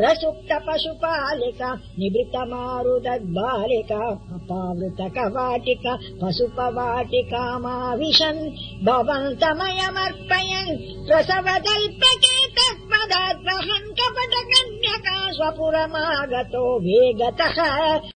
प्रसुप्त पशुपालिका निवृतमारुदद् अपावृत अपावृतकवाटिका पशुपवाटिकामाविशन् भवन्तमयमर्पयन् प्रसवदल्पके तत्पदाद्वहन् कपटकन्यका स्वपुरमागतो वेगतः।